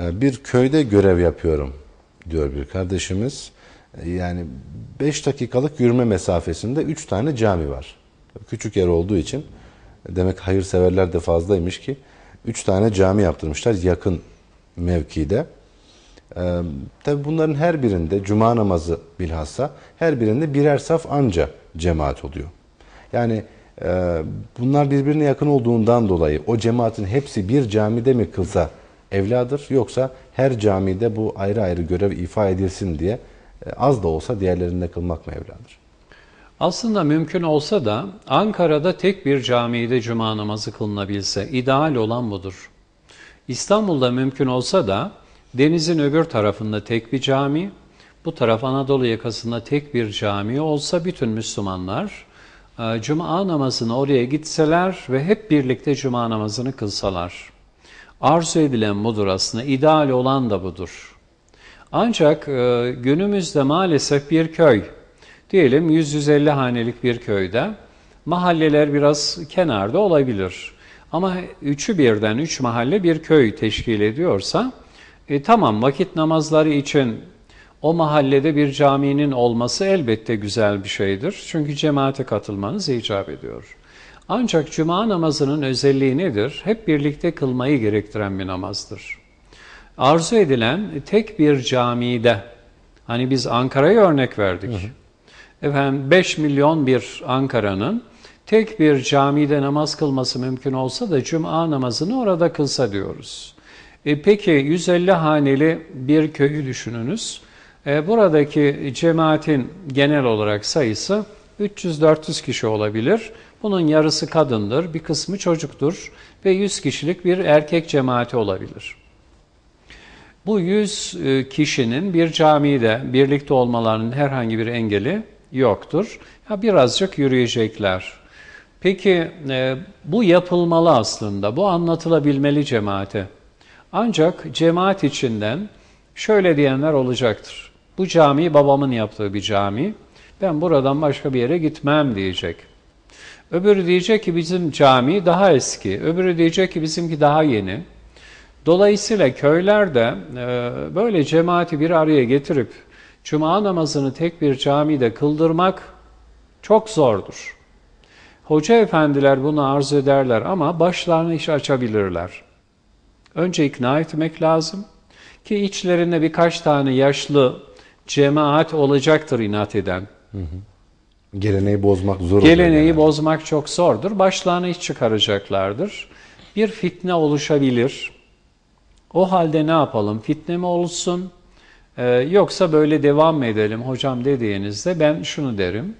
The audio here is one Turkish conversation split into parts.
Ee, Bir köyde görev yapıyorum diyor bir kardeşimiz. Ee, Yani 5 dakikalık yürüme mesafesinde 3 tane cami var. Küçük yer olduğu için demek hayırseverler de fazlaymış ki 3 tane cami yaptırmışlar yakın mevkide. Ee, tabi bunların her birinde cuma namazı bilhassa her birinde birer saf anca cemaat oluyor. Yani e, bunlar birbirine yakın olduğundan dolayı o cemaatin hepsi bir camide mi kılsa evladır yoksa her camide bu ayrı ayrı görev ifa edilsin diye e, az da olsa diğerlerinde kılmak mı evladır? Aslında mümkün olsa da Ankara'da tek bir camide cuma namazı kılınabilse ideal olan budur. İstanbul'da mümkün olsa da denizin öbür tarafında tek bir cami, bu taraf Anadolu yakasında tek bir cami olsa bütün Müslümanlar e, cuma namazını oraya gitseler ve hep birlikte cuma namazını kılsalar. Arzu edilen budur aslında, ideal olan da budur. Ancak e, günümüzde maalesef bir köy, diyelim 100-150 hanelik bir köyde mahalleler biraz kenarda olabilir. Ama üçü birden üç mahalle bir köy teşkil ediyorsa e, tamam vakit namazları için o mahallede bir caminin olması elbette güzel bir şeydir. Çünkü cemaate katılmanız icap ediyor. Ancak cuma namazının özelliği nedir? Hep birlikte kılmayı gerektiren bir namazdır. Arzu edilen tek bir camide, hani biz Ankara'ya örnek verdik. Efendim 5 milyon bir Ankara'nın tek bir camide namaz kılması mümkün olsa da cuma namazını orada kılsa diyoruz. E peki 150 haneli bir köyü düşününüz. E, buradaki cemaatin genel olarak sayısı 300-400 kişi olabilir. Bunun yarısı kadındır, bir kısmı çocuktur ve 100 kişilik bir erkek cemaati olabilir. Bu 100 e, kişinin bir camide birlikte olmalarının herhangi bir engeli yoktur. Ya birazcık yürüyecekler. Peki e, bu yapılmalı aslında, bu anlatılabilmeli cemaate. Ancak cemaat içinden şöyle diyenler olacaktır. Bu cami babamın yaptığı bir cami. Ben buradan başka bir yere gitmem diyecek. Öbürü diyecek ki bizim cami daha eski. Öbürü diyecek ki bizimki daha yeni. Dolayısıyla köylerde e, böyle cemaati bir araya getirip cuma namazını tek bir camide kıldırmak çok zordur. Hoca efendiler bunu arzu ederler ama başlarına iş açabilirler. Önce ikna etmek lazım ki içlerinde birkaç tane yaşlı cemaat olacaktır inat eden. Geleneği bozmak zor Geleneği genelde. bozmak çok zordur. Başlarına iş çıkaracaklardır. Bir fitne oluşabilir. O halde ne yapalım? Fitne mi olsun? Ee, yoksa böyle devam mı edelim hocam dediğinizde ben şunu derim.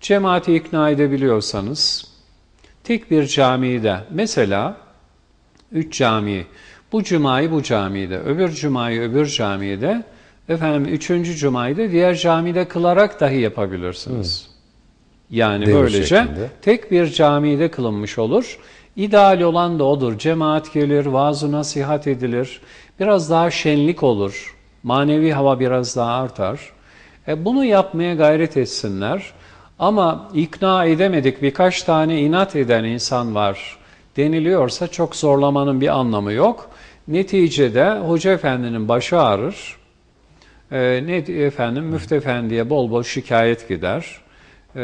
Cemaati ikna edebiliyorsanız tek bir camide mesela üç cami bu cumayı bu camide öbür cumayı öbür camide efendim üçüncü cumayı da diğer camide kılarak dahi yapabilirsiniz. Yani Devir böylece şeklinde. tek bir camide kılınmış olur. İdeal olan da odur. Cemaat gelir, vaaz nasihat edilir. Biraz daha şenlik olur. Manevi hava biraz daha artar. E bunu yapmaya gayret etsinler. Ama ikna edemedik birkaç tane inat eden insan var deniliyorsa çok zorlamanın bir anlamı yok. Neticede hoca efendinin başı ağrır. E, ne efendim müftü efendiye bol bol şikayet gider. E,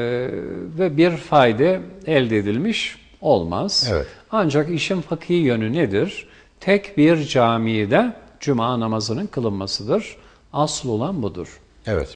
ve bir fayda elde edilmiş olmaz. Evet. Ancak işin fakir yönü nedir? Tek bir camide cuma namazının kılınmasıdır. Asıl olan budur. Evet.